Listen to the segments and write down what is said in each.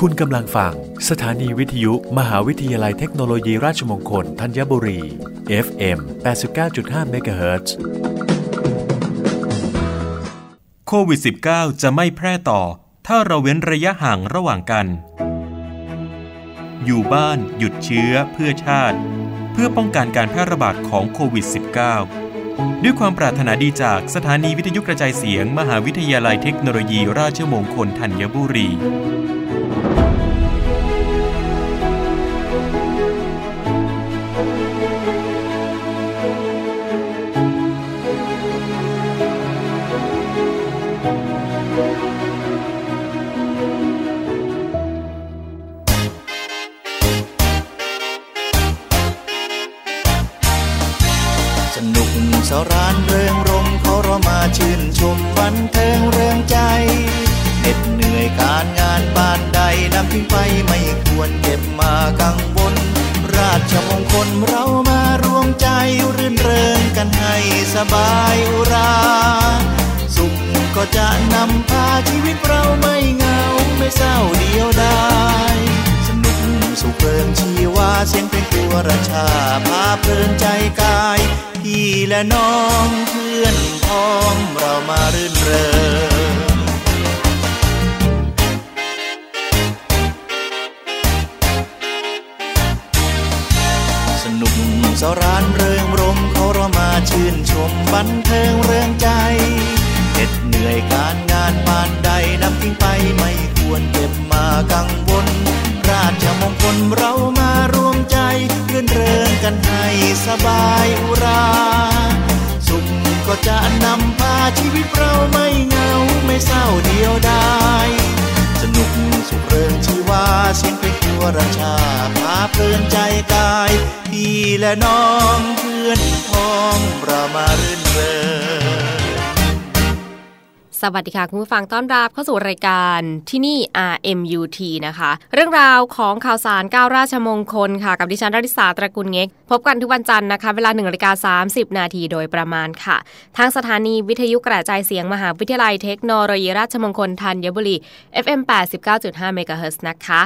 คุณกำลังฟัง สถานีวิทยุ มหาวิทยาลัยเทคโนโลยีราชมงคลธัญบุรี FM 89.5 MHz โควิด -19 จะไม่แพร่ต่อ ถ้าเราเว้นระยะห่างระหว่างกัน อยู่บ้านหยุดเชื้อเพื่อชาติ เพื่อป้องกันการแพร่ระบาดของโควิด -19 ด้วยความปรารถนาดีจากสถานีวิทยุกระจายเสียง มหาวิทยาลัยเทคโนโลยีราชมงคลธัญบุรี บายอุรา สุขก็จะนำพาชีวิตเราไม่เหงาไม่เศร้าเดียวดายสนุกสุขเพลินชีวาเสียงเพลงตัวราชาพาเพลินใจกาย พี่และน้องเพื่อนพ้องเรามารื่นเริงสนุกสรานเริ ชื่นชมบันเทิงเรื่องใจเหน็ดเหนื่อยการงานปานใดนำทิ้งไปไม่ควรเก็บมากังวล ราชมงคลเรามารวมใจเรื่นเริงกันให้สบายอุรา รชาพาเพลินใจกาย พี่และน้องเพื่อนพ้องเรามารื่นเริงสวัสดีค่ะ คุณผู้ฟังต้อนรับเข้าสู่รายการที่นี่ RMUT นะคะ เรื่องราวของข่าวสารก้าวราชมงคลค่ะ กับดิฉันราริสาตระกูลเง็ก พบกันทุกวันจันทร์นะคะ เวลา1นาฬิกา30 นาทีโดยประมาณค่ะ ทางสถานีวิทยุกระจายเสียงมหาวิทยาลัยเทคโนโลยีราชมงคลธัญบุรี FM 89.5 MHz นะคะ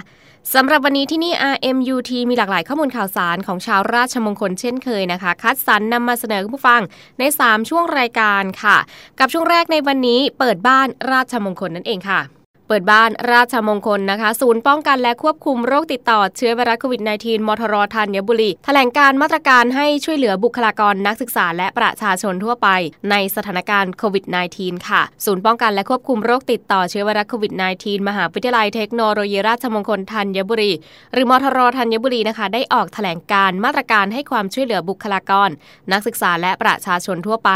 สำหรับวันนี้ที่นี่ RMUT มีหลากหลายข้อมูลข่าวสารของชาวราชมงคลเช่นเคยนะคะ คัดสรรนนำมาเสนอผู้ฟังใน 3 ช่วงรายการค่ะ กับช่วงแรกในวันนี้เปิดบ้านราชมงคลนั่นเองค่ะ ปิดบ้านราชมงคลนะคะ ศูนย์ป้องกันและควบคุมโรคติดต่อเชื้อไวรัสโควิด -19 มทรธัญบุรีแถลงการมาตรการให้ช่วยเหลือบุคลากรนักศึกษาและประชาชนทั่วไป ในสถานการณ์โควิด -19 ค่ะ ศูนย์ป้องกันและควบคุมโรคติดต่อเชื้อไวรัสโควิด -19 มหาวิทยาลัยเทคโนโลยีราชมงคลธัญบุรี หรือมทรธัญบุรีนะคะ ได้ออกแถลงการมาตรการให้ความช่วยเหลือบุคลากร นักศึกษาและประชาชนทั่วไป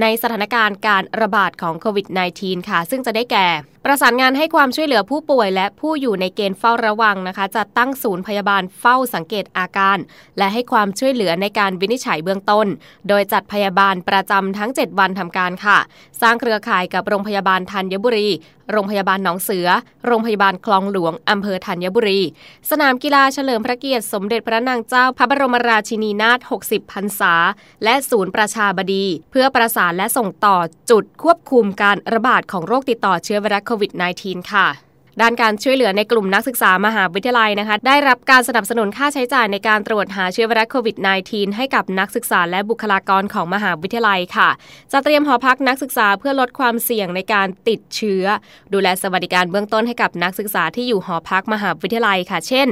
ในสถานการณ์การระบาดของโควิด -19 ค่ะ ซึ่งจะได้แก่ประสานงานให้ความช่วยเหลือผู้ป่วย และผู้อยู่ในเกณฑ์เฝ้าระวังนะคะจะตั้งศูนย์พยาบาลเฝ้าสังเกตอาการ และให้ความช่วยเหลือในการวินิจฉัยเบื้องต้น โดยจัดพยาบาลประจำทั้ง 7 วันทำการค่ะ สร้างเครือข่ายกับโรงพยาบาลธัญบุรี โรงพยาบาลหนองเสือ โรงพยาบาลคลองหลวงอำเภอธัญบุรี สนามกีฬาเฉลิมพระเกียรติสมเด็จพระนางเจ้าพระบรมราชินีนาถ 60 พรรษา และศูนย์ประชาบดี เพื่อประสานและส่งต่อจุดควบคุมการระบาดของโรคติดต่อเชื้อไวรัสโควิด -19 ค่ะด้านการช่วยเหลือในกลุ่มนักศึกษามหาวิทยาลัยนะคะ ได้รับการสนับสนุนค่าใช้จ่ายในการตรวจหาเชื้อไวรัสโควิด -19 ให้กับนักศึกษาและบุคลากรของมหาวิทยาลัยค่ะ จะเตรียมหอพักนักศึกษาเพื่อลดความเสี่ยงในการติดเชื้อ ดูแลสวัสดิการเบื้องต้นให้กับนักศึกษาที่อยู่หอพักมหาวิทยาลัยค่ะ เช่น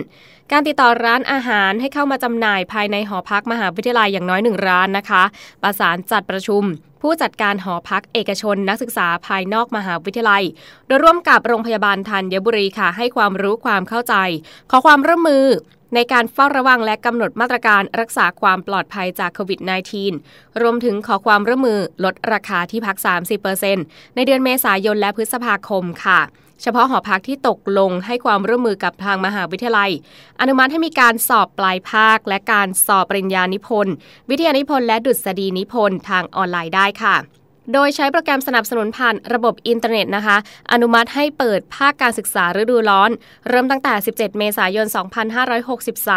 การติดต่อร้านอาหารให้เข้ามาจำหน่ายภายในหอพักมหาวิทยาลัยอย่างน้อยหนึ่งร้านนะคะ ประสานจัดประชุม ผู้จัดการหอพักเอกชนนักศึกษาภายนอกมหาวิทยาลัย โดยร่วมกับโรงพยาบาลธัญบุรีค่ะ ให้ความรู้ความเข้าใจ ขอความร่วมมือในการเฝ้าระวังและกำหนดมาตรการรักษาความปลอดภัยจากโควิด -19 รวมถึงขอความร่วมมือลดราคาที่พัก 30%ในเดือนเมษายนและพฤษภาคมค่ะ เฉพาะหอพักที่ตกลงให้ความร่วมมือกับทางมหาวิทยาลัย อนุมัติให้มีการสอบปลายภาค และการสอบปริญญานิพนธ์ วิทยานิพนธ์และดุษฎีนิพนธ์ทางออนไลน์ได้ค่ะโดยใช้โปรแกรมสนับสนุนผ่านระบบอินเทอร์เน็ตนะคะ อนุมัติให้เปิดภาคการศึกษาฤดูร้อน เริ่มตั้งแต่ 17 เมษายน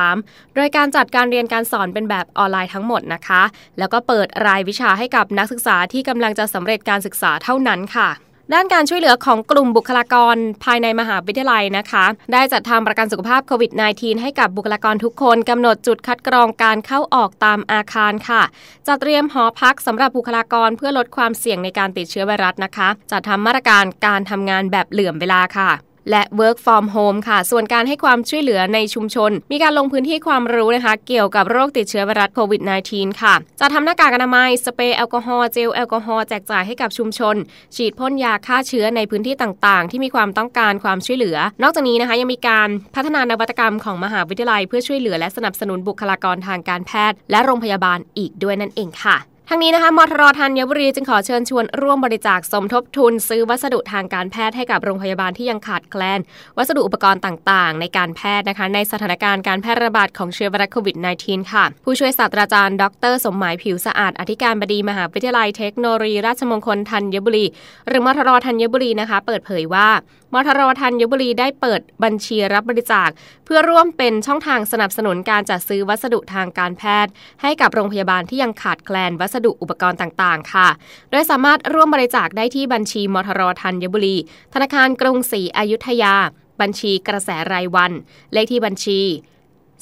2563 โดยการจัดการเรียนการสอนเป็นแบบออนไลน์ทั้งหมดนะคะ แล้วก็เปิดรายวิชาให้กับนักศึกษาที่กำลังจะสำเร็จการศึกษาเท่านั้นค่ะ ด้านการช่วยเหลือของกลุ่มบุคลากรภายในมหาวิทยาลัยนะคะ ได้จัดทำประกันสุขภาพโควิด -19 ให้กับบุคลากรทุกคนกำหนดจุดคัดกรองการเข้าออกตามอาคารค่ะ จัดเตรียมหอพักสำหรับบุคลากรเพื่อลดความเสี่ยงในการติดเชื้อไวรัสนะคะ จัดทำมาตรการการทำงานแบบเหลื่อมเวลาค่ะ และ work from home ค่ะ ส่วนการให้ความช่วยเหลือในชุมชน มีการลงพื้นที่ความรู้นะคะ เกี่ยวกับโรคติดเชื้อไวรัสโควิด -19 ค่ะ จะทำหน้ากากอนามัย สเปรย์แอลกอฮอล์ เจลแอลกอฮอล์แจกจ่ายให้กับชุมชน ฉีดพ่นยาฆ่าเชื้อในพื้นที่ต่างๆ ที่มีความต้องการความช่วยเหลือ นอกจากนี้นะคะยังมีการพัฒนานวัตกรรมของมหาวิทยาลัย เพื่อช่วยเหลือและสนับสนุนบุคลากรทางการแพทย์ และโรงพยาบาลอีกด้วยนั่นเองค่ะ ทั้งนี้นะคะมทรธัญบุรีจึงขอเชิญชวนร่วมบริจาคสมทบทุนซื้อวัสดุทางการแพทย์ให้กับโรงพยาบาลที่ยังขาดแคลน วัสดุอุปกรณ์ต่างๆ ในการแพทย์นะคะในสถานการณ์การแพร่ระบาดของเชื้อไวรัสโควิด -19 ค่ะ ผู้ช่วยศาสตราจารย์ ดร สมหมายผิวสะอาด อธิการบดีมหาวิทยาลัยเทคโนโลยีราชมงคลธัญบุรี หรือมทรธัญบุรีนะคะ เปิดเผยว่ามทรธัญบุรีได้เปิดบัญชีรับบริจาค เพื่อร่วมเป็นช่องทางสนับสนุนการจัดซื้อวัสดุทางการแพทย์ ให้กับโรงพยาบาลที่ยังขาดแคลนวัสดุอุปกรณ์ต่างๆ ค่ะ โดยสามารถร่วมบริจาคได้ที่บัญชีมทรธัญบุรี ธนาคารกรุงศรีอยุธยา บัญชีกระแสรายวัน เลขที่บัญชี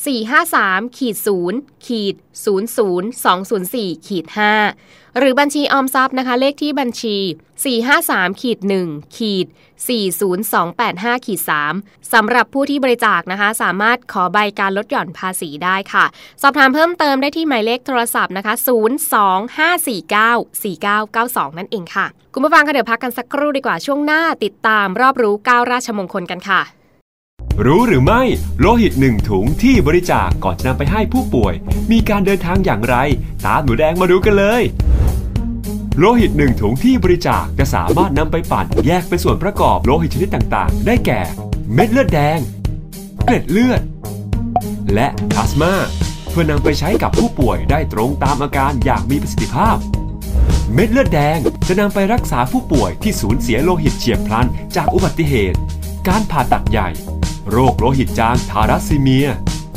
453ขีด0ขีด00204ขีด5 หรือบัญชีออมทรัพย์นะคะ เลขที่บัญชี 453ขีด1ขีด40285ขีด3สำหรับผู้ที่บริจาคนะคะ สามารถขอใบการลดหย่อนภาษีได้ค่ะ สอบถามเพิ่มเติมได้ที่หมายเลขโทรศัพท์นะคะ 025494992 นั่นเองค่ะ คุณผู้ฟังคะเดี๋ยวพักกันสักครู่ดีกว่าช่วงหน้าติดตามรอบรู้9ราชมงคลกันค่ะรู้หรือไม่ โลหิตหนึ่งถุงที่บริจาคก่อนนำไปให้ผู้ป่วย มีการเดินทางอย่างไร ตามหนูแดงมาดูกันเลย โลหิตหนึ่งถุงที่บริจาคจะสามารถนำไปปั่น แยกเป็นส่วนประกอบโลหิตชนิดต่างๆ ได้แก่ เม็ดเลือดแดง เกล็ดเลือด และพลาสมาเพื่อนำไปใช้กับผู้ป่วยได้ตรงตามอาการอย่างมีประสิทธิภาพ เม็ดเลือดแดงจะนำไปรักษาผู้ป่วยที่สูญเสียโลหิตเฉียบพลันจากอุบัติเหตุ การผ่าตัดใหญ่ โรคโลหิตจางทารัสซีเมีย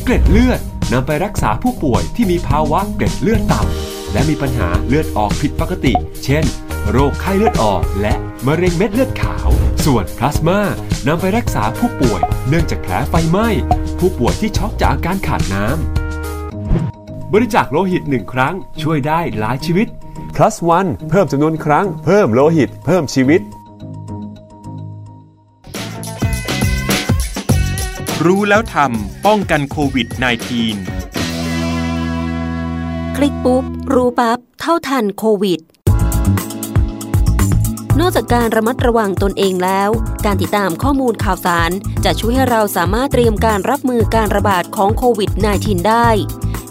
เกล็ดเลือดนำไปรักษาผู้ป่วยที่มีภาวะเกล็ดเลือดต่ำ และมีปัญหาเลือดออกผิดปกติ เช่น โรคไข้เลือดออกและมะเร็งเม็ดเลือดขาว ส่วนพลาสมานำไปรักษาผู้ป่วย เนื่องจากแผลไฟไหม้ ผู้ป่วยที่ช็อกจากอาการขาดน้ำ บริจาคโลหิตหนึ่งครั้ง ช่วยได้หลายชีวิต plus one เพิ่มจำนวนครั้ง เพิ่มโลหิต เพิ่มชีวิต รู้แล้วทำป้องกันโควิด -19 คลิกปุ๊บ รู้ปั๊บ เท่าทันโควิด นอกจากการระมัดระวังตนเองแล้ว การติดตามข้อมูลข่าวสาร จะช่วยให้เราสามารถเตรียมการรับมือการระบาดของโควิด -19 ได้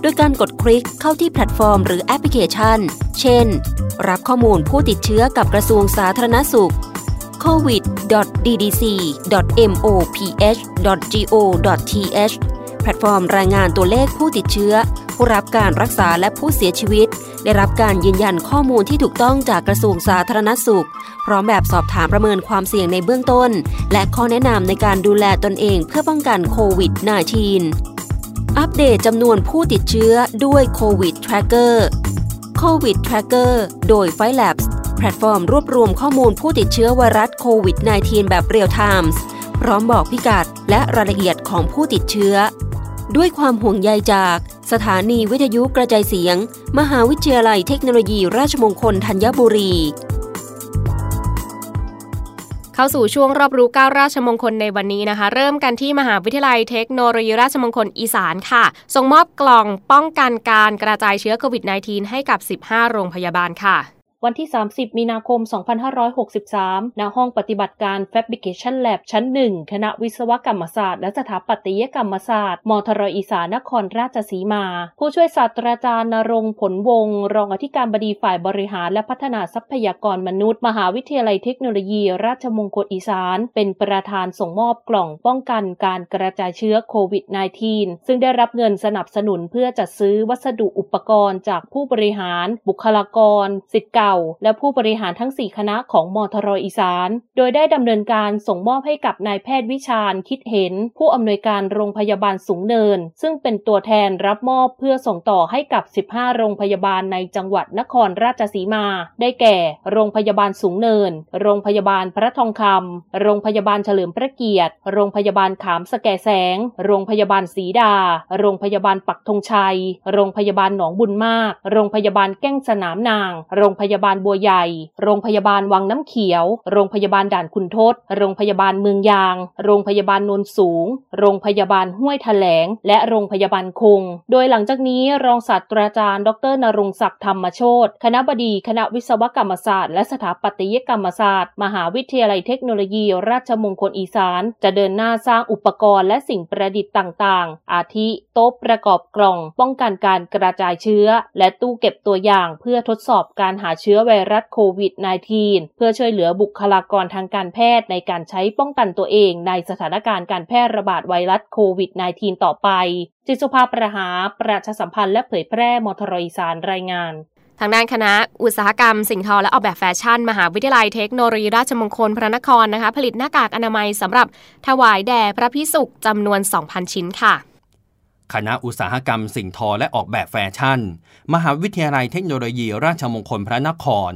โดยการกดคลิกเข้าที่แพลตฟอร์ม หรือแอปพลิเคชัน เช่น รับข้อมูลผู้ติดเชื้อกับกระทรวงสาธารณสุข covid.ddc.moph.go.th แพลตฟอร์มรายงานตัวเลขผู้ติดเชื้อ ผู้รับการรักษาและผู้เสียชีวิต ได้รับการยืนยันข้อมูลที่ถูกต้องจากกระทรวงสาธารณสุข พร้อมแบบสอบถามประเมินความเสี่ยงในเบื้องต้น และข้อแนะนำในการดูแลตนเองเพื่อป้องกันโควิด -19 อัปเดตจำนวนผู้ติดเชื้อด้วยโควิด Tracker โควิด Tracker โดย f i l a b s แพลตฟอร์มรวบรวมข้อมูลผู้ติดเชื้อไวรัสโควิด -19 แบบเรียลไทม์พร้อมบอกพิกัดและรายละเอียดของผู้ติดเชื้อ ด้วยความห่วงใยจาก สถานีวิทยุกระจายเสียง มหาวิทยาลัยเทคโนโลยีราชมงคลธัญบุรี เข้าสู่ช่วงรอบรู้ก้าราชมงคลในวันนี้นะคะ เริ่มกันที่มหาวิทยาลัยเทคโนโลยีราชมงคลอีสานค่ะ ส่งมอบกล่องป้องกันการกระจายเชื้อโควิด -19 ให้กับ 15 โรงพยาบาลค่ะ วันที่ 30 มีนาคม 2563 ณ ห้องปฏิบัติการ Fabrication Lab ชั้น 1 คณะวิศวกรรมศาสตร์และสถาปัตยกรรมศาสตร์มทรอีสานนครราชสีมา ผู้ช่วยศาสตราจารย์นรงผลวงรองอธิการบดีฝ่ายบริหารและพัฒนาทรัพยากรมนุษย์ มหาวิทยาลัยเทคโนโลยี ราชมงคลอีสาน เป็นประธานส่งมอบกล่องป้องกันการกระจายเชื้อโควิด -19 ซึ่งได้รับเงินสนับสนุนเพื่อจัดซื้อวัสดุอุปกรณ์จากผู้บริหาร บุคลากรสิทธิ์เก่าก่า และผู้บริหารทั้ง 4 คณะของมทรอีสาน โดยได้ดำเนินการส่งมอบให้กับนายแพทย์วิชาญคิดเห็น ผู้อำนวยการโรงพยาบาลสูงเนิน ซึ่งเป็นตัวแทนรับมอบเพื่อส่งต่อให้กับ 15 โรงพยาบาลในจังหวัดนครราชสีมา ได้แก่ โรงพยาบาลสูงเนิน โรงพยาบาลพระทองคำโรงพยาบาลเฉลิมพระเกียรติ โรงพยาบาลขามสแกแสง โรงพยาบาลศรีดา โรงพยาบาลปักธงชัย โรงพยาบาลหนองบุญมาก โรงพยาบาลแก้งสนามนาง โรงพยาาบาลบัวใหญ่ โรงพยาบาลวังน้ำเขียว โรงพยาบาลด่านคุณทศ โรงพยาบาลเมืองยาง โรงพยาบาลนนสูง โรงพยาบาลห้วยแถลง และโรงพยาบาลคง โดยหลังจากนี้รองศาสตราจารย์ ดรนรงศักดิ์ธรรมโชตคณะบดีคณะวิศวกรรมศาสตร์ และสถาปัตยกรรมศาสตร์ มหาวิทยาลัยเทคโนโลยี ราชมงคลอีสาน จะเดินหน้าสร้างอุปกรณ์และสิ่งประดิษฐ์ต่างๆ อาทิโต๊ะประกอบกล่อง ป้องกันการกระจายเชื้อ และตู้เก็บตัวอย่างเพื่อทดสอบการหาเชื้อื้อไวรัสโควิด -19 เพื่อช่วยเหลือบุคลากรทางการแพทย์ในการใช้ป้องกันตัวเองในสถานการณ์การแพร่ระบาดไวรัสโควิด -19 ต่อไป จิตสุภาประหา ประชาสัมพันธ์และเผยแพร่มทรอีสานรายงานทางด้านคณะอุตสาหกรรม สิ่งทอและออกแบบแฟชั่น มหาวิทยาลัยเทคโนโลยีราชมงคลพระนครนะคะ ผลิตหน้ากากอนามัยสำหรับถวายแด่พระพิสุจำนวน 2,000 ชิ้นค่ะ คณะอุตสาหกรรมสิ่งทอและออกแบบแฟชั่น มหาวิทยาลัยเทคโนโลยีราชมงคลพระนคร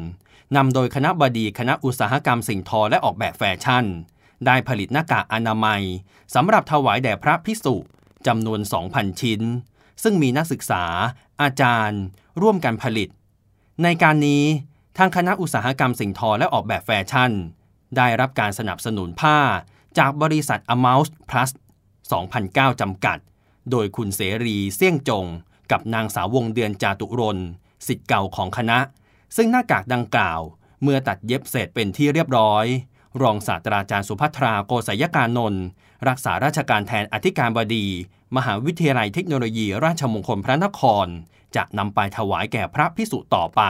นำโดยคณะบดีคณะอุตสาหกรรมสิ่งทอและออกแบบแฟชั่น ได้ผลิตหน้ากากอนามัยสำหรับถวายแด่พระพิสุจำนวน 2,000 ชิ้น ซึ่งมีนักศึกษา อาจารย์ ร่วมกันผลิต ในการนี้ทางคณะอุตสาหกรรมสิ่งทอและออกแบบแฟชั่น ได้รับการสนับสนุนผ้าจากบริษัท a m o u s Plus 2009 จำกัด โดยคุณเสรีเสี่ยงจง กับนางสาววงเดือนจาตุรนสิทธิ์เก่าของคณะ ซึ่งหน้ากากดังกล่าว เมื่อตัดเย็บเสร็จเป็นที่เรียบร้อย รองศาสตราจารย์สุภัทราโกศยการนนท์รักษาราชการแทนอธิการบดี มหาวิทยาลัยเทคโนโลยีราชมงคลพระนคร จะนำไปถวายแก่พระพิสุต่อไป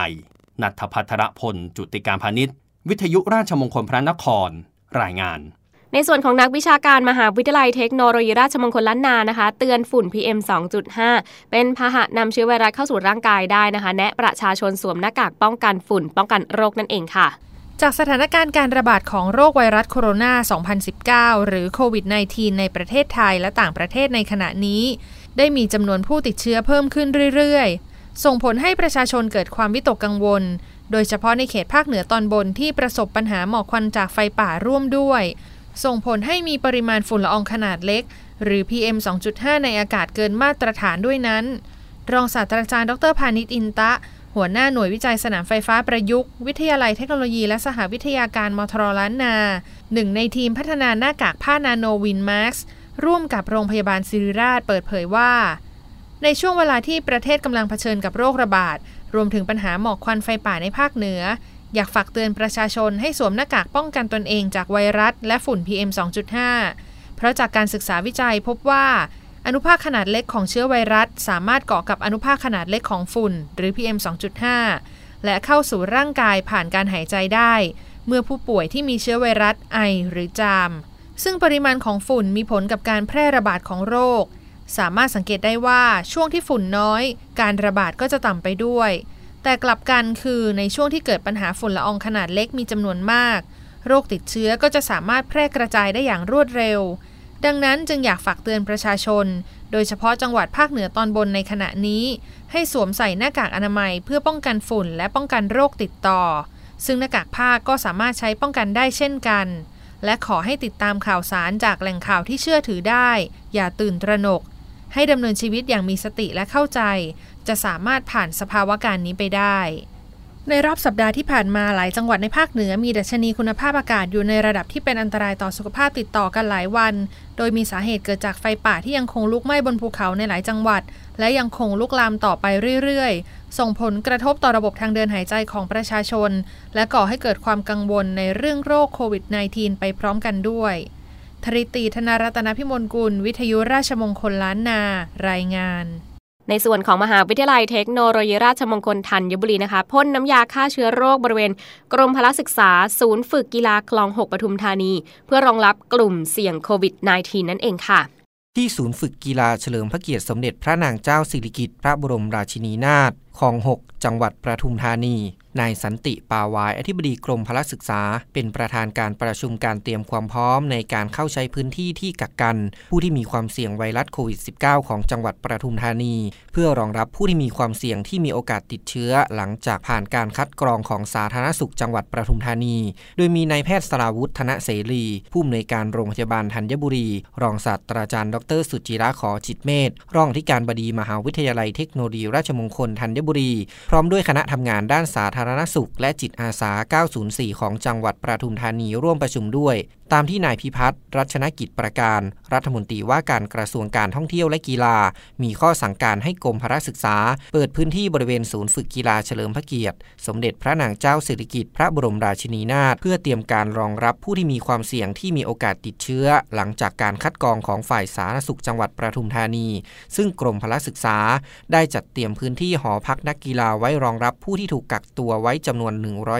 นัทพัทรพล จุติการพาณิชย์ วิทยุราชมงคลพระนคร รายงาน ในส่วนของนักวิชาการมหาวิทยาลัยเทคโนโลยีราชมงคลล้านนานะคะ เตือนฝุ่น PM 2.5 เป็นพาหะนำเชื้อไวรัสเข้าสู่ร่างกายได้นะคะ แนะประชาชนสวมหน้ากากป้องกันฝุ่น ป้องกันโรคนั่นเองค่ะจากสถานการณ์การระบาดของโรคไวรัสโคโรนา 2019 หรือโควิด -19 ในประเทศไทยและต่างประเทศในขณะนี้ ได้มีจำนวนผู้ติดเชื้อเพิ่มขึ้นเรื่อยๆ ส่งผลให้ประชาชนเกิดความวิตกกังวล โดยเฉพาะในเขตภาคเหนือตอนบนที่ประสบปัญหาหมอกควันจากไฟป่าร่วมด้วย ส่งผลให้มีปริมาณฝุ่นละอองขนาดเล็ก หรือ PM 2.5 ในอากาศเกินมาตรฐานด้วยนั้น รองศาสตราจารย์ดรพานิชอินตะ หัวหน้าหน่วยวิจัยสนามไฟฟ้าประยุกต์ วิทยาลัยเทคโนโลยีและสหวิทยาการมทรล้านนาหนึ่งในทีมพัฒนาหน้ากากผ้านาโนวินแม็กซ์ร่วมกับโรงพยาบาลศิริราชเปิดเผยว่า ในช่วงเวลาที่ประเทศกำลังเผชิญกับโรคระบาด รวมถึงปัญหาหมอกควันไฟป่าในภาคเหนือ อยากฝากเตือนประชาชนให้สวมหน้ากากป้องกันตนเองจากไวรัส และฝุ่น PM 2.5 เพราะจากการศึกษาวิจัยพบว่า อนุภาคขนาดเล็กของเชื้อไวรัส สามารถเกาะกับอนุภาคขนาดเล็กของฝุ่น หรือ PM 2.5 และเข้าสู่ร่างกายผ่านการหายใจได้ เมื่อผู้ป่วยที่มีเชื้อไวรัสไอหรือจาม ซึ่งปริมาณของฝุ่นมีผลกับการแพร่ระบาดของโรค สามารถสังเกตได้ว่าช่วงที่ฝุ่นน้อย การระบาดก็จะต่ำไปด้วย แต่กลับกันคือในช่วงที่เกิดปัญหาฝุ่นละอองขนาดเล็กมีจำนวนมาก โรคติดเชื้อก็จะสามารถแพร่กระจายได้อย่างรวดเร็ว ดังนั้นจึงอยากฝากเตือนประชาชน โดยเฉพาะจังหวัดภาคเหนือตอนบนในขณะนี้ ให้สวมใส่หน้ากากอนามัยเพื่อป้องกันฝุ่นและป้องกันโรคติดต่อ ซึ่งหน้ากากผ้าก็สามารถใช้ป้องกันได้เช่นกัน และขอให้ติดตามข่าวสารจากแหล่งข่าวที่เชื่อถือได้ อย่าตื่นตระหนกให้ดำเนินชีวิตอย่างมีสติและเข้าใจ จะสามารถผ่านสภาวะการนี้ไปได้ ในรอบสัปดาห์ที่ผ่านมาหลายจังหวัดในภาคเหนือมีดัชนีคุณภาพอากาศอยู่ในระดับที่เป็นอันตรายต่อสุขภาพติดต่อกันหลายวัน โดยมีสาเหตุเกิดจากไฟป่าที่ยังคงลุกไหม้บนภูเขาในหลายจังหวัด และยังคงลุกลามต่อไปเรื่อยๆ ส่งผลกระทบต่อระบบทางเดินหายใจของประชาชน และก่อให้เกิดความกังวลในเรื่องโรคโควิด -19 ไปพร้อมกันด้วยธริตีธนรัตนพิมลกุล วิทยุราชมงคลล้านนา รายงาน ในส่วนของมหาวิทยาลัยเทคโนโลยีราชมงคลธัญบุรีนะคะพ่นน้ำยาฆ่าเชื้อโรคบริเวณ กรมพละศึกษา ศูนย์ฝึกกีฬาคลอง 6 ปทุมธานี เพื่อรองรับกลุ่มเสี่ยงโควิด -19 นั่นเองค่ะ ที่ศูนย์ฝึกกีฬาเฉลิมพระเกียรติสมเด็จพระนางเจ้าสิริกิติ์พระบรมราชินีนาถคลอง 6 จังหวัดปทุมธานี นายสันติปาวาย อธิบดีกรมพละศึกษา เป็นประธานการประชุมการเตรียมความพร้อมในการเข้าใช้พื้นที่ที่กักกัน ผู้ที่มีความเสี่ยงไวรัสโควิด -19 ของจังหวัดปทุมธานี เพื่อรองรับผู้ที่มีความเสี่ยงที่มีโอกาสติดเชื้อ หลังจากผ่านการคัดกรองของสาธารณสุขจังหวัดปทุมธานี โดยมีนายแพทย์สราวุฒิธนเสรี ผู้อำนวยการโรงพยาบาลธัญบุรี รองศาสตราจารย์ ดร สุจิระขอจิตเมธรองที่การบดีมหาวิทยาลัยเทคโนโลยีราชมงคลธัญบุรี พร้อมด้วยคณะทำงานด้านสาธารณสุขและจิตอาสา 904 ของจังหวัดปทุมธานีร่วมประชุมด้วยตามที่นายพิพัฒน์รัชนกิจประการ รัฐมนตรีว่าการกระทรวงการท่องเที่ยวและกีฬา มีข้อสั่งการให้กรมพระศึกษา เปิดพื้นที่บริเวณศูนย์ฝึกกีฬาเฉลิมพระเกียรติ สมเด็จพระนางเจ้าสิริกิติ์พระบรมราชินีนาถเพื่อเตรียมการรองรับผู้ที่มีความเสี่ยงที่มีโอกาสติดเชื้อ หลังจากการคัดกรองของฝ่ายสาธารณสุขจังหวัดประทุมธานี ซึ่งกรมพระศึกษา ได้จัดเตรียมพื้นที่หอพักนักกีฬาไว้รองรับผู้ที่ถูกกักตัวไว้จำนวน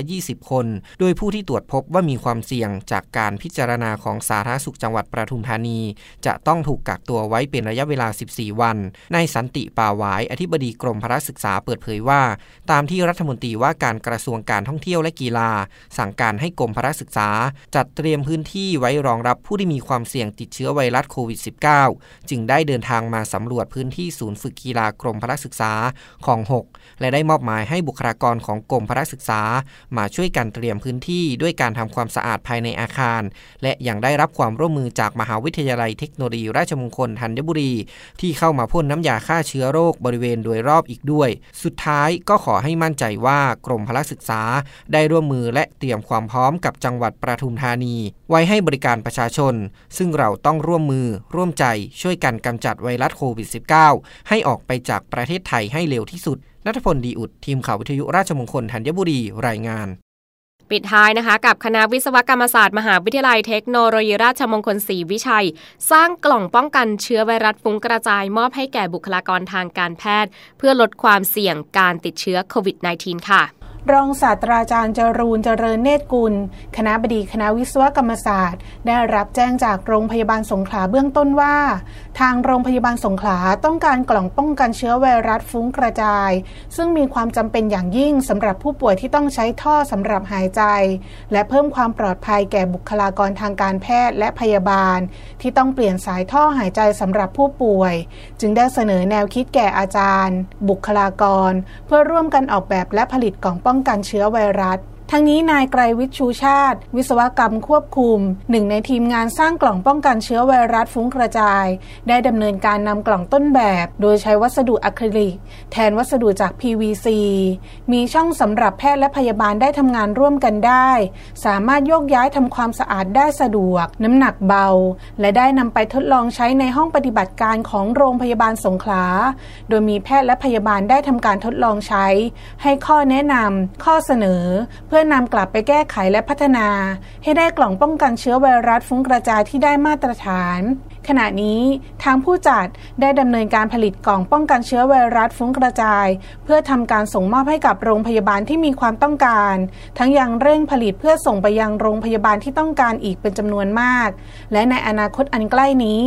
120 คน โดยผู้ที่ตรวจพบว่ามีความเสี่ยงจากการพิจารณาของสาธารณสุขจังหวัดปทุมธานี จะต้องถูกกักตัวไว้เป็นระยะเวลา 14 วัน นายสันติป่าหวายอธิบดีกรมพระศึกษาเปิดเผยว่า ตามที่รัฐมนตรีว่าการกระทรวงการท่องเที่ยวและกีฬา สั่งการให้กรมพระศึกษา จัดเตรียมพื้นที่ไว้รองรับผู้ที่มีความเสี่ยงติดเชื้อไวรัสโควิด -19 จึงได้เดินทางมาสำรวจพื้นที่ศูนย์ฝึกกีฬากรมพระศึกษาของ 6 และได้มอบหมายให้บุคลากรของกรมพระศึกษา มาช่วยกันเตรียมพื้นที่ด้วยการทำความสะอาดภายในอาคารและยังได้รับความร่วมมือจากมหาวิทยาลัยเทคโนโลยีราชมงคลธัญบุรี ที่เข้ามาพ่นน้ำยาฆ่าเชื้อโรคบริเวณโดยรอบอีกด้วย สุดท้ายก็ขอให้มั่นใจว่ากรมพละศึกษา ได้ร่วมมือและเตรียมความพร้อมกับจังหวัดปทุมธานี ไว้ให้บริการประชาชน ซึ่งเราต้องร่วมมือร่วมใจช่วยกันกำจัดไวรัสโควิด -19 ให้ออกไปจากประเทศไทยให้เร็วที่สุดนัทพลดีอุด ทีมข่าววิทยุราชมงคลธัญบุรีรายงาน ปิดท้ายนะคะ กับคณะวิศวกรรมศาสตร์มหาวิทยาลัยเทคโนโลยีราชมงคลศรีวิชัย สร้างกล่องป้องกันเชื้อไวรัสฟุ้งกระจายมอบให้แก่บุคลากรทางการแพทย์ เพื่อลดความเสี่ยงการติดเชื้อโควิด -19 ค่ะ รองศาสตราจารย์จรูนเจริญเนตรกุล คณะบดีคณะวิศวกรรมศาสตร์ ได้รับแจ้งจากโรงพยาบาลสงขลาเบื้องต้นว่า ทางโรงพยาบาลสงขลาต้องการกล่องป้องกันเชื้อไวรัสฟุ้งกระจาย ซึ่งมีความจำเป็นอย่างยิ่งสำหรับผู้ป่วยที่ต้องใช้ท่อสำหรับหายใจ และเพิ่มความปลอดภัยแก่บุคลากรทางการแพทย์และพยาบาล ที่ต้องเปลี่ยนสายท่อหายใจสำหรับผู้ป่วย จึงได้เสนอแนวคิดแก่อาจารย์ บุคลากร เพื่อร่วมกันออกแบบและผลิตกล่องป้องกันเชื้อไวรัส ทั้งนี้นายไกรวิชูชาติ วิศวกรรมควบคุม หนึ่งในทีมงานสร้างกล่องป้องกันเชื้อไวรัสฟุ้งกระจาย ได้ดำเนินการนำกล่องต้นแบบ โดยใช้วัสดุอะคริลิก แทนวัสดุจาก PVC มีช่องสำหรับแพทย์และพยาบาลได้ทำงานร่วมกันได้ สามารถโยกย้ายทำความสะอาดได้สะดวก น้ำหนักเบา และได้นำไปทดลองใช้ในห้องปฏิบัติการของโรงพยาบาลสงขลา โดยมีแพทย์และพยาบาลได้ทำการทดลองใช้ ให้ข้อแนะนำข้อเสนอเพื่อื่อนำกลับไปแก้ไขและพัฒนา ให้ได้กล่องป้องกันเชื้อไวรัสฟุ้งกระจายที่ได้มาตรฐาน ขณะนี้ทางผู้จัดได้ดำเนินการผลิตกล่องป้องกันเชื้อไวรัสฟุ้งกระจาย เพื่อทำการส่งมอบให้กับโรงพยาบาลที่มีความต้องการ ทั้งยังเร่งผลิตเพื่อส่งไปยังโรงพยาบาลที่ต้องการอีกเป็นจำนวนมาก และในอนาคตอันใกล้นี้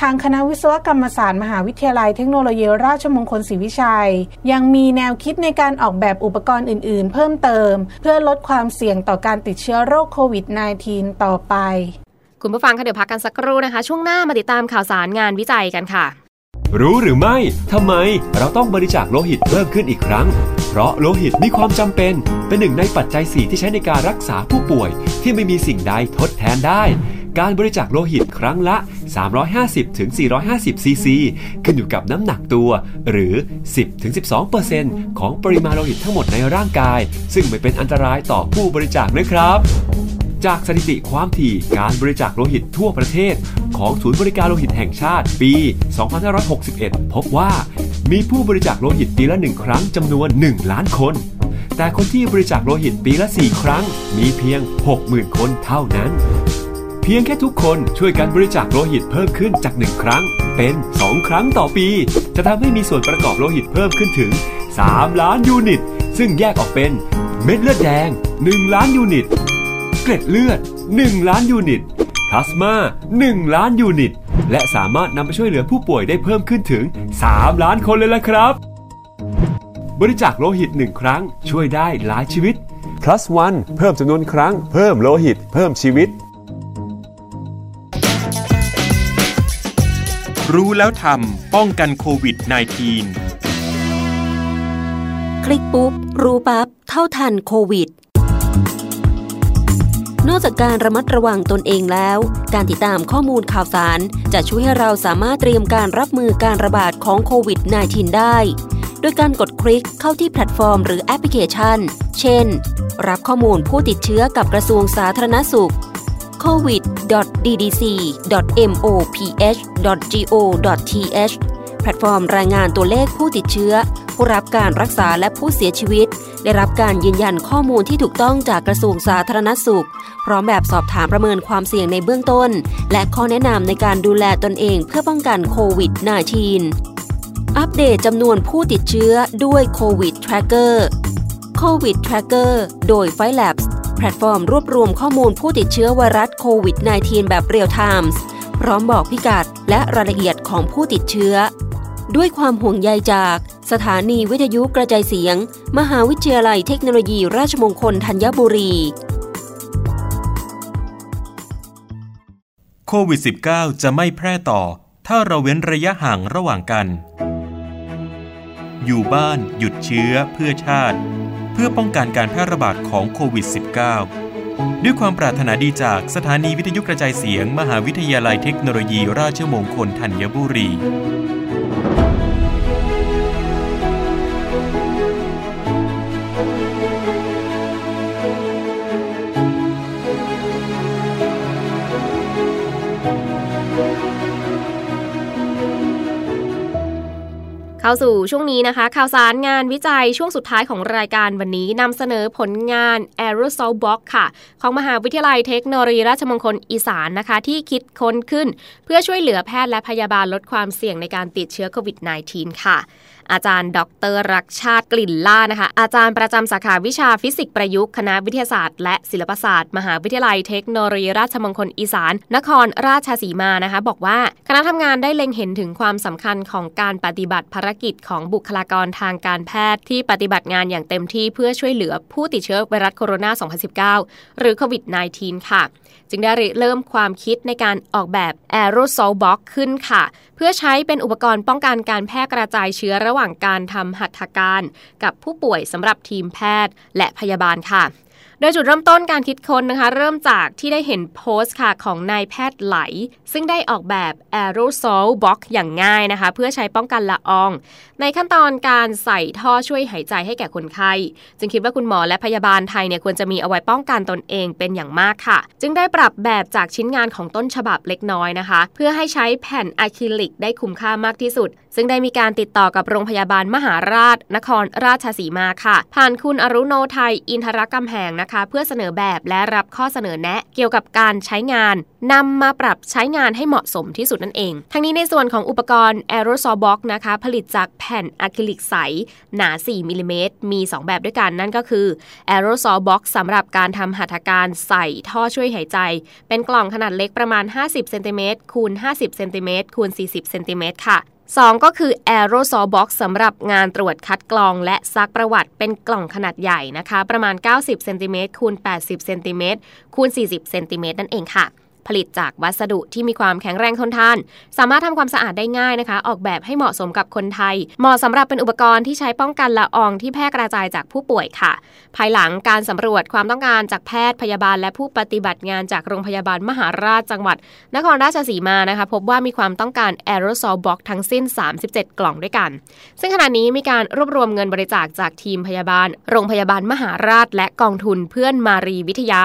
ทางคณะวิศวกรรมศาสตร์มหาวิทยาลัยเทคโนโลยีราชมงคลศรีวิชัย ยังมีแนวคิดในการออกแบบอุปกรณ์อื่น ๆ เพิ่มเติม เพื่อลดความเสี่ยงต่อการติดเชื้อโรคโควิด -19 ต่อไป คุณผู้ฟังคะเดี๋ยวพักกันสักครู่นะคะ ช่วงหน้ามาติดตามข่าวสารงานวิจัยกันค่ะ รู้หรือไม่ทำไมเราต้องบริจาคโลหิตเพิ่มขึ้นอีกครั้ง เพราะโลหิตมีความจำเป็น เป็นหนึ่งในปัจจัยสี่ที่ใช้ในการรักษาผู้ป่วย ที่ไม่มีสิ่งใดทดแทนได้การบริจาคโลหิตครั้งละ 350ถึง450 ซีซี ขึ้นอยู่กับน้ำหนักตัว หรือ 10-12%ของปริมาณโลหิตทั้งหมดในร่างกาย ซึ่งไม่เป็นอันตรายต่อผู้บริจาคนะครับ จากสถิติความถี่การบริจาคโลหิตทั่วประเทศ ของศูนย์บริการโลหิตแห่งชาติปี 2561 พบว่ามีผู้บริจาคโลหิตปีละหนึ่งครั้งจำนวน 1 ล้านคน แต่คนที่บริจาคโลหิตปีละ 4 ครั้ง มีเพียง 60,000 คนเท่านั้น เพียงแค่ทุกคนช่วยกันบริจาคโลหิตเพิ่มขึ้นจาก 1 ครั้ง เป็น 2 ครั้งต่อปี จะทำให้มีส่วนประกอบโลหิตเพิ่มขึ้นถึง 3 ล้านยูนิต ซึ่งแยกออกเป็น เม็ดเลือดแดง 1 ล้านยูนิต เกล็ดเลือด 1 ล้านยูนิตพลาสมา 1 ล้านยูนิต และสามารถนำไปช่วยเหลือผู้ป่วยได้เพิ่มขึ้นถึง 3 ล้านคนเลยละครับ บริจาคโลหิตหนึ่งครั้งช่วยได้หลายชีวิต plus one เพิ่มจำนวนครั้ง เพิ่มโลหิต เพิ่มชีวิต รู้แล้วทำป้องกันโควิด -19 คลิกปุ๊บ รู้ปั๊บ เท่าทันโควิด นอกจากการระมัดระวังตนเองแล้ว การติดตามข้อมูลข่าวสาร จะช่วยให้เราสามารถเตรียมการรับมือการระบาดของโควิด -19 ได้ โดยการกดคลิกเข้าที่แพลตฟอร์มหรือแอปพลิเคชัน เช่น รับข้อมูลผู้ติดเชื้อกับกระทรวงสาธารณสุข covid.ddc.moph.go.th แพลตฟอร์มรายงานตัวเลขผู้ติดเชื้อ ผู้รับการรักษาและผู้เสียชีวิต ได้รับการยืนยันข้อมูลที่ถูกต้องจากกระทรวงสาธารณสุข พร้อมแบบสอบถามประเมินความเสี่ยงในเบื้องต้น และข้อแนะนำในการดูแลตนเองเพื่อป้องกันโควิด -19 อัปเดตจำนวนผู้ติดเชื้อด้วยโควิด Tracker โควิด Tracker โดย f i l a b s แพลตฟอร์มรวบรวมข้อมูลผู้ติดเชื้อไวรัสโควิด -19 แบบเรียลไทม์พร้อมบอกพิกัดและรายละเอียดของผู้ติดเชื้อ ด้วยความห่วงใยจาก สถานีวิทยุกระจายเสียง มหาวิทยาลัยเทคโนโลยีราชมงคลธัญบุรี โควิด -19 จะไม่แพร่ต่อ ถ้าเราเว้นระยะห่างระหว่างกัน อยู่บ้านหยุดเชื้อเพื่อชาติ เพื่อป้องกันการแพร่ระบาดของโควิด -19 ด้วยความปรารถนาดีจากสถานีวิทยุกระจายเสียง มหาวิทยาลัยเทคโนโลยีราชมงคลธัญบุรี เข้าสู่ช่วงนี้นะคะ ข่าวสารงานวิจัยช่วงสุดท้ายของรายการวันนี้นำเสนอผลงาน Aerosol Box ค่ะ ของมหาวิทยาลัยเทคโนโลยีราชมงคลอีสานนะคะ ที่คิดค้นขึ้น เพื่อช่วยเหลือแพทย์และพยาบาลลดความเสี่ยงในการติดเชื้อโควิด -19 ค่ะ อาจารย์ ดรรักชาติกลิ่นล่านะคะ อาจารย์ประจำสาขาวิชาฟิสิกส์ประยุกต์คณะวิทยาศาสตร์ และศิลปศาสตร์ มหาวิทยาลัยเทคโนโลยีราชมงคลอีสาน นครราชสีมานะคะ บอกว่าคณะทำงานได้เล็งเห็นถึงความสำคัญของการปฏิบัติภารกิจของบุคลากรทางการแพทย์ที่ปฏิบัติงานอย่างเต็มที่เพื่อช่วยเหลือผู้ติดเชื้อไวรัสโคโรนา 2019 หรือโควิด -19 ค่ะ จึงได้เริ่มความคิดในการออกแบบ Aerosol Box ขึ้นค่ะ เพื่อใช้เป็นอุปกรณ์ป้องกันการแพร่กระจายเชื้อระหว่างการทำหัตถการ กับผู้ป่วยสำหรับทีมแพทย์และพยาบาลค่ะ โดยจุดเริ่มต้นการคิดค้นนะคะ เริ่มจากที่ได้เห็นโพสต์ค่ะของนายแพทย์ไหล ซึ่งได้ออกแบบ aerosol box อย่างง่ายนะคะ เพื่อใช้ป้องกันละออง ในขั้นตอนการใส่ท่อช่วยหายใจให้แก่คนไข้ จึงคิดว่าคุณหมอและพยาบาลไทยเนี่ยควรจะมีเอาไว้ป้องกันตนเองเป็นอย่างมากค่ะ จึงได้ปรับแบบจากชิ้นงานของต้นฉบับเล็กน้อยนะคะ เพื่อให้ใช้แผ่นอะคริลิกได้คุ้มค่ามากที่สุด ซึ่งได้มีการติดต่อกับโรงพยาบาลมหาราช นครราชสีมาค่ะ ผ่านคุณอรุโนไทยอินทรกำแหงนะคะเพื่อเสนอแบบและรับข้อเสนอแนะเกี่ยวกับการใช้งานนำมาปรับใช้งานให้เหมาะสมที่สุดนั่นเอง ทั้งนี้ในส่วนของอุปกรณ์ Aerosol Box นะคะ ผลิตจากแผ่นอะคริลิกใส หนา 4มิลิเมตรมี 2 แบบด้วยกันนั่นก็คือ Aerosol Box สำหรับการทำหัตถการใส่ท่อช่วยหายใจ เป็นกล่องขนาดเล็กประมาณ 50 เซนติเมตรคูณ 50 เซนติเมตรคูณ 40 เซนติเมตรค่ะ 2 ก็คือ Aerosol Box สำหรับงานตรวจคัดกรองและซักประวัติเป็นกล่องขนาดใหญ่นะคะ ประมาณ 90 เซนติเมตรคูณ 80 เซนติเมตรคูณ 40 เซนติเมตรนั่นเองค่ะ ผลิตจากวัสดุที่มีความแข็งแรงทนทาน สามารถทำความสะอาดได้ง่ายนะคะ ออกแบบให้เหมาะสมกับคนไทย เหมาะสำหรับเป็นอุปกรณ์ที่ใช้ป้องกันละอองที่แพร่กระจายจากผู้ป่วยค่ะ ภายหลังการสำรวจความต้องการจากแพทย์พยาบาล และผู้ปฏิบัติงานจากโรงพยาบาลมหาราชจังหวัด นครราชสีมานะคะ พบว่ามีความต้องการ Aerosol Box ทั้งสิ้น 37 กล่องด้วยกัน ซึ่งขณะนี้มีการรวบรวมเงินบริจาคจากทีมพยาบาล โรงพยาบาลมหาราช และกองทุนเพื่อนมารีวิทยา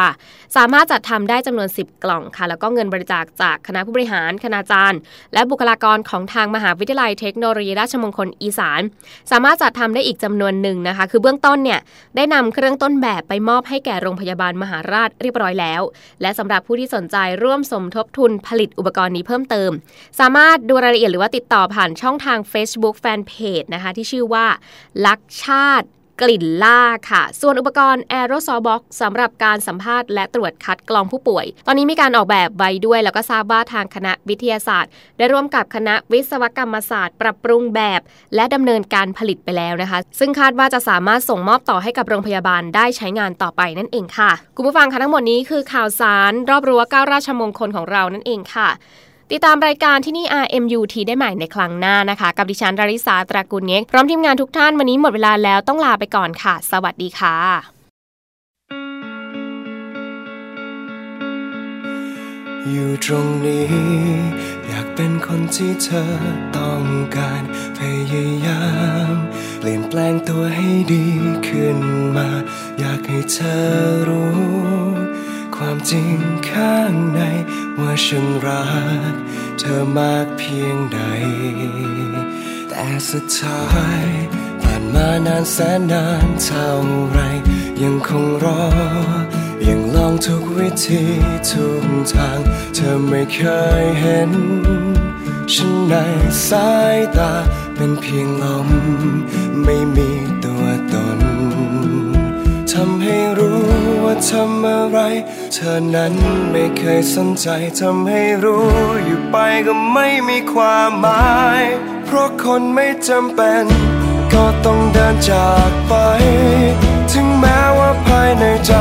สามารถจัดทำได้จำนวน 10 กล่องค่ะแล้วก็เงินบริจาคจากคณะผู้บริหาร คณาจารย์ และบุคลากรของทางมหาวิทยาลัยเทคโนโลยีราชมงคลอีสาน สามารถจัดทำได้อีกจำนวนหนึ่งนะคะ คือเบื้องต้นเนี่ยได้นำเครื่องต้นแบบไปมอบให้แก่โรงพยาบาลมหาราชเรียบร้อยแล้ว และสำหรับผู้ที่สนใจร่วมสมทบทุนผลิตอุปกรณ์นี้เพิ่มเติม สามารถดูรายละเอียดหรือว่าติดต่อผ่านช่องทาง Facebook Fanpage นะคะที่ชื่อว่า ลักชาติ กลิ่นล่าค่ะ ส่วนอุปกรณ์แอโรซอลบ็อกสำหรับการสัมภาษณ์และตรวจคัดกรองผู้ป่วย ตอนนี้มีการออกแบบไว้ด้วย แล้วก็ทราบว่าทางคณะวิทยาศาสตร์ ได้ร่วมกับคณะวิศวกรรมศาสตร์ ปรับปรุงแบบ และดำเนินการผลิตไปแล้วนะคะ ซึ่งคาดว่าจะสามารถส่งมอบต่อให้กับโรงพยาบาลได้ใช้งานต่อไปนั่นเองค่ะ คุณผู้ฟังคะทั้งหมดนี้คือข่าวสารรอบรั้วเก้าราชมงคลของเรานั่นเองค่ะ ติดตามรายการที่นี่ RMUT ได้ใหม่ในครั้งหน้านะคะ กับดิฉันดาริสาตรากุลเง็กพร้อมทีมงานทุกท่านวันนี้หมดเวลาแล้วต้องลาไปก่อนค่ะ สวัสดีค่ะ อยู่ตรงนี้ อยากเป็นคนที่เธอต้องการพยายาม เปลี่ยนแปลงตัวให้ดีขึ้นมา อยากให้เธอรู้ ความจริงข้างในว่าฉันรัก เธอมากเพียงใด แต่สุดท้ายผ่านมานานแสนนานเท่าไร ยังคงรอ ยังลองทุกวิธีทุกทาง เธอไม่เคยเห็น ฉันในสายตาเป็นเพียงลม ไม่มีตัวตนำให้รู้ว่าทำอะไร เธอนั้นไม่เคยสนใจทำให้รู้อยู่ไปก็ไม่มีความหมาย เพราะคนไม่จำเป็น ก็ต้องเดินจากไป ถึงแม้ว่าภายในใจ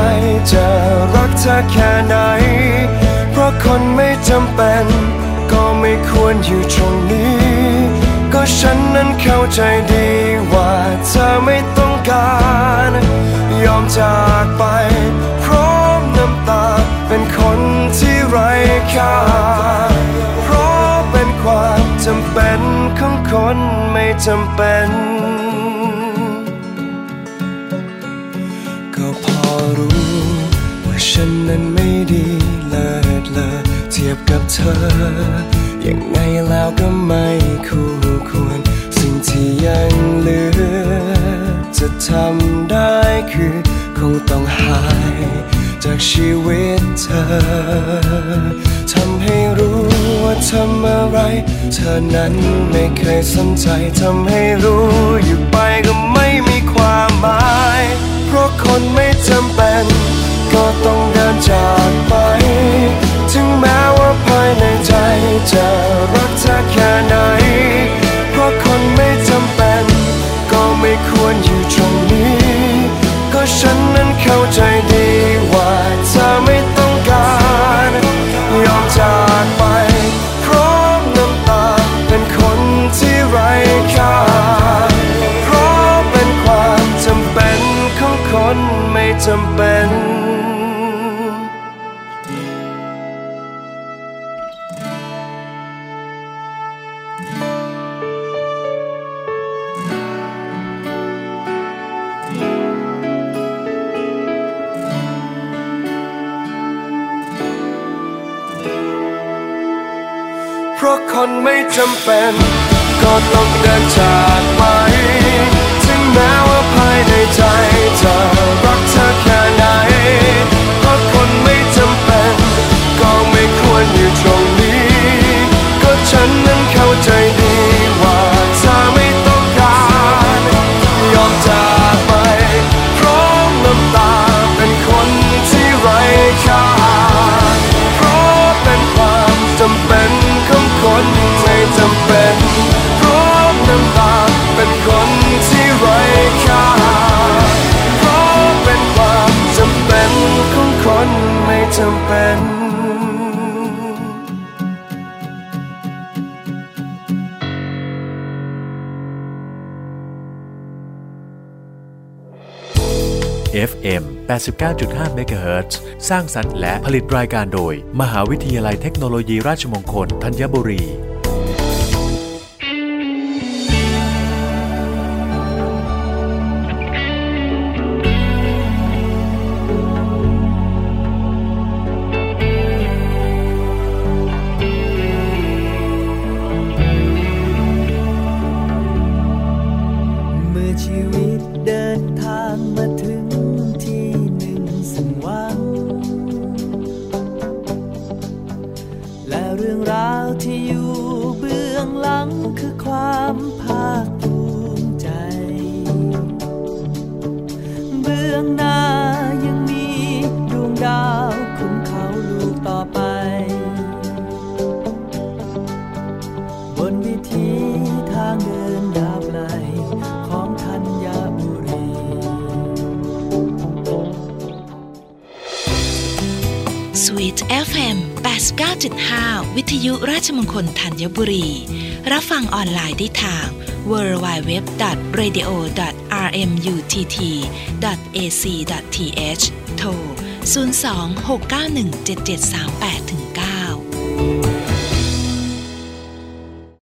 จะรักเธอแค่ไหน เพราะคนไม่จำเป็น ก็ไม่ควรอยู่ตรงนี้ ก็ฉันนั้นเข้าใจดีว่าเธอไม่ต้อง การ ยอมจากไป พร้อมน้ำตา เป็นคนที่ไร้ค่า เพราะเป็นความจำเป็นของคนไม่จำเป็น ก็พอรู้ว่าฉันนั้นไม่ดีเลิศเลอเทียบกับเธอ ยังไงแล้วก็ไม่คู่ควร สิ่งที่ยังเหลือ จะทำได้คือคงต้องหายจากชีวิตเธอ ทำให้รู้ว่าทำอะไร เธอนั้นไม่เคยสนใจทำให้รู้อยู่ไปก็ไม่มีความหมาย เพราะคนไม่จำเป็น ก็ต้องเดินจากไป ถึงแม้ว่าภายในใจจะรักเธอแค่ไหน เพราะคนไม่จำเป็น ไม่ควรอยู่ตรงนี้ ก็ฉัน 89.5 MHz สร้างสรรค์และผลิตรายการโดย มหาวิทยาลัยเทคโนโลยีราชมงคลธัญบุรีเมื่อชีวิตเดินทางมาถึงที่ สิ้นหวัง และเรื่องราวที่อยู่เบื้องหลังคือความภาคภูมิใจ เบื้องหน้า FM 89.5 วิทยุราชมงคลธัญบุรี รับฟังออนไลน์ได้ทาง www.radio.rmutt.ac.th โทร 026917738-9